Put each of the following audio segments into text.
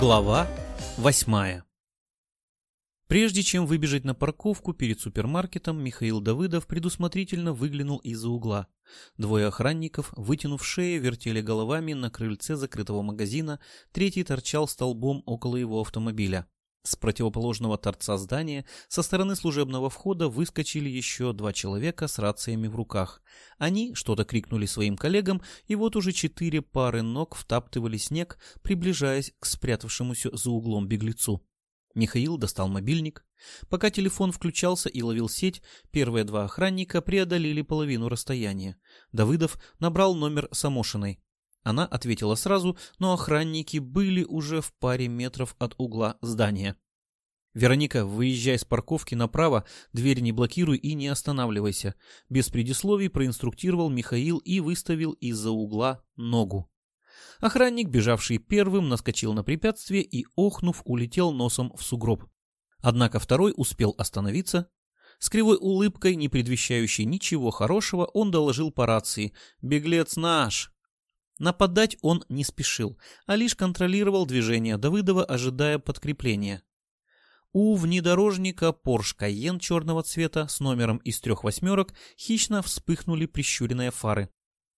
Глава восьмая Прежде чем выбежать на парковку перед супермаркетом, Михаил Давыдов предусмотрительно выглянул из-за угла. Двое охранников, вытянув шеи, вертели головами на крыльце закрытого магазина, третий торчал столбом около его автомобиля. С противоположного торца здания со стороны служебного входа выскочили еще два человека с рациями в руках. Они что-то крикнули своим коллегам, и вот уже четыре пары ног втаптывали снег, приближаясь к спрятавшемуся за углом беглецу. Михаил достал мобильник. Пока телефон включался и ловил сеть, первые два охранника преодолели половину расстояния. Давыдов набрал номер Самошиной. Она ответила сразу, но охранники были уже в паре метров от угла здания. «Вероника, выезжай с парковки направо, дверь не блокируй и не останавливайся», без предисловий проинструктировал Михаил и выставил из-за угла ногу. Охранник, бежавший первым, наскочил на препятствие и, охнув, улетел носом в сугроб. Однако второй успел остановиться. С кривой улыбкой, не предвещающей ничего хорошего, он доложил по рации «Беглец наш!». Нападать он не спешил, а лишь контролировал движение Давыдова, ожидая подкрепления. У внедорожника Porsche Cayenne черного цвета с номером из трех восьмерок хищно вспыхнули прищуренные фары.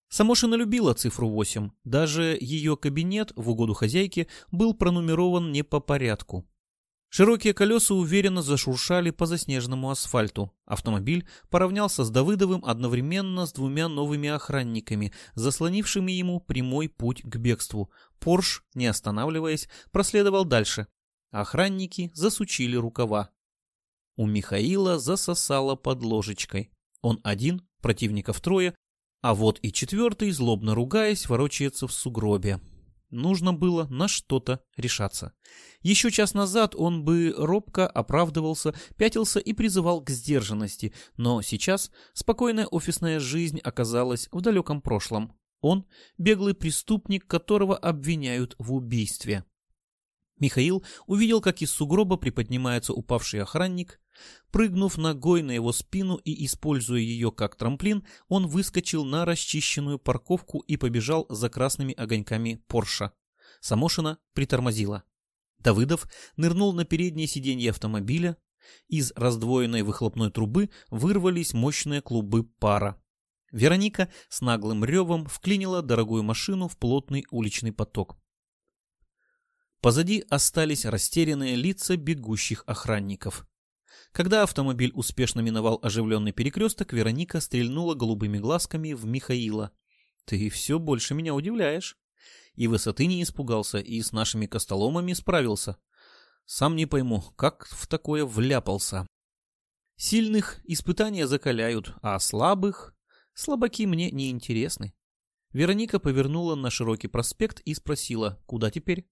Самошина любила цифру 8, даже ее кабинет в угоду хозяйки был пронумерован не по порядку. Широкие колеса уверенно зашуршали по заснеженному асфальту. Автомобиль поравнялся с Давыдовым одновременно с двумя новыми охранниками, заслонившими ему прямой путь к бегству. Порш, не останавливаясь, проследовал дальше. Охранники засучили рукава. У Михаила засосало под ложечкой. Он один, противников трое, а вот и четвертый, злобно ругаясь, ворочается в сугробе. Нужно было на что-то решаться. Еще час назад он бы робко оправдывался, пятился и призывал к сдержанности, но сейчас спокойная офисная жизнь оказалась в далеком прошлом. Он – беглый преступник, которого обвиняют в убийстве. Михаил увидел, как из сугроба приподнимается упавший охранник. Прыгнув ногой на его спину и используя ее как трамплин, он выскочил на расчищенную парковку и побежал за красными огоньками Порша. Самошина притормозила. Давыдов нырнул на переднее сиденье автомобиля. Из раздвоенной выхлопной трубы вырвались мощные клубы пара. Вероника с наглым ревом вклинила дорогую машину в плотный уличный поток. Позади остались растерянные лица бегущих охранников. Когда автомобиль успешно миновал оживленный перекресток, Вероника стрельнула голубыми глазками в Михаила. «Ты все больше меня удивляешь. И высоты не испугался, и с нашими костоломами справился. Сам не пойму, как в такое вляпался. Сильных испытания закаляют, а слабых... Слабаки мне не интересны». Вероника повернула на широкий проспект и спросила, куда теперь?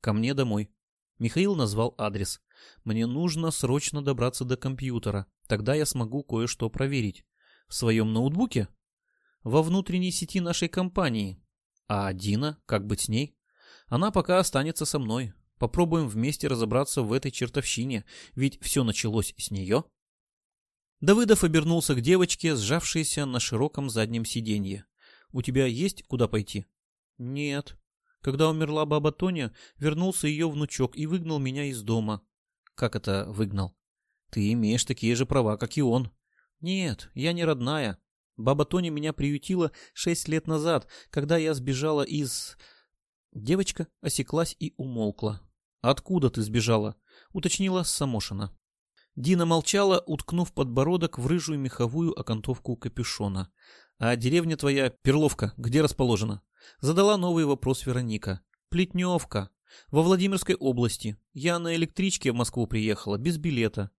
Ко мне домой. Михаил назвал адрес. Мне нужно срочно добраться до компьютера. Тогда я смогу кое-что проверить. В своем ноутбуке? Во внутренней сети нашей компании. А Дина, как быть с ней? Она пока останется со мной. Попробуем вместе разобраться в этой чертовщине, ведь все началось с нее. Давыдов обернулся к девочке, сжавшейся на широком заднем сиденье. «У тебя есть куда пойти?» «Нет», когда умерла баба Тоня, вернулся ее внучок и выгнал меня из дома. Как это выгнал? Ты имеешь такие же права, как и он. Нет, я не родная. Баба Тоня меня приютила шесть лет назад, когда я сбежала из... Девочка осеклась и умолкла. «Откуда ты сбежала?» — уточнила Самошина. Дина молчала, уткнув подбородок в рыжую меховую окантовку капюшона. «А деревня твоя, Перловка, где расположена?» Задала новый вопрос Вероника. Плетневка. Во Владимирской области. Я на электричке в Москву приехала, без билета.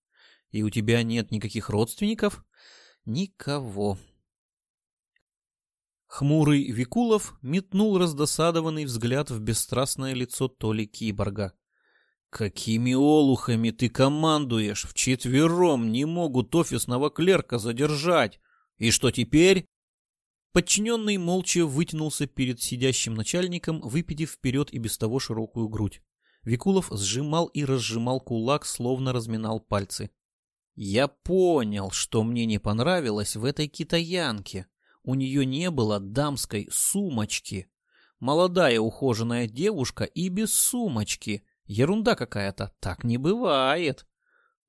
И у тебя нет никаких родственников? Никого. Хмурый Викулов метнул раздосадованный взгляд в бесстрастное лицо Толи Киборга. «Какими олухами ты командуешь? Вчетвером не могут офисного клерка задержать. И что теперь?» Подчиненный молча вытянулся перед сидящим начальником, выпитив вперед и без того широкую грудь. Викулов сжимал и разжимал кулак, словно разминал пальцы. «Я понял, что мне не понравилось в этой китаянке. У нее не было дамской сумочки. Молодая ухоженная девушка и без сумочки. Ерунда какая-то, так не бывает.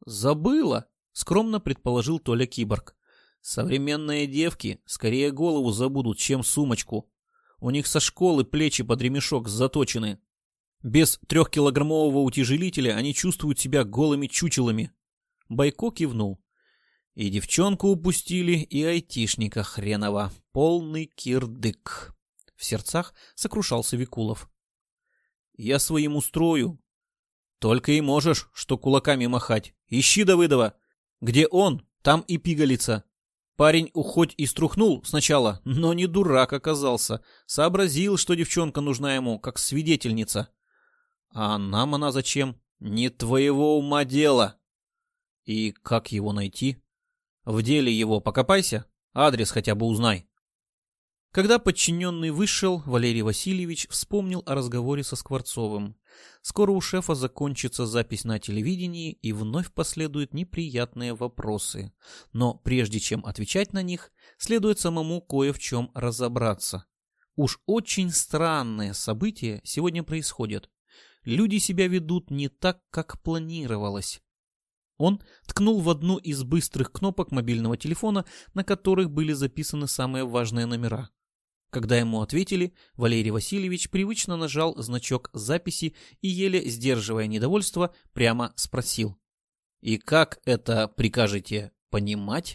Забыла, скромно предположил Толя Киборг. Современные девки скорее голову забудут, чем сумочку. У них со школы плечи под ремешок заточены. Без трехкилограммового утяжелителя они чувствуют себя голыми чучелами. Байко кивнул. И девчонку упустили, и айтишника хренова. Полный кирдык. В сердцах сокрушался Викулов. Я своим устрою. Только и можешь, что кулаками махать. Ищи Давыдова. Где он, там и пигалица. Парень ухоть и струхнул сначала, но не дурак оказался. Сообразил, что девчонка нужна ему, как свидетельница. А нам она зачем? Не твоего ума дело. И как его найти? В деле его покопайся, адрес хотя бы узнай. Когда подчиненный вышел, Валерий Васильевич вспомнил о разговоре со Скворцовым. Скоро у шефа закончится запись на телевидении и вновь последуют неприятные вопросы. Но прежде чем отвечать на них, следует самому кое в чем разобраться. Уж очень странные события сегодня происходят. Люди себя ведут не так, как планировалось. Он ткнул в одну из быстрых кнопок мобильного телефона, на которых были записаны самые важные номера. Когда ему ответили, Валерий Васильевич привычно нажал значок записи и, еле сдерживая недовольство, прямо спросил. «И как это прикажете понимать?»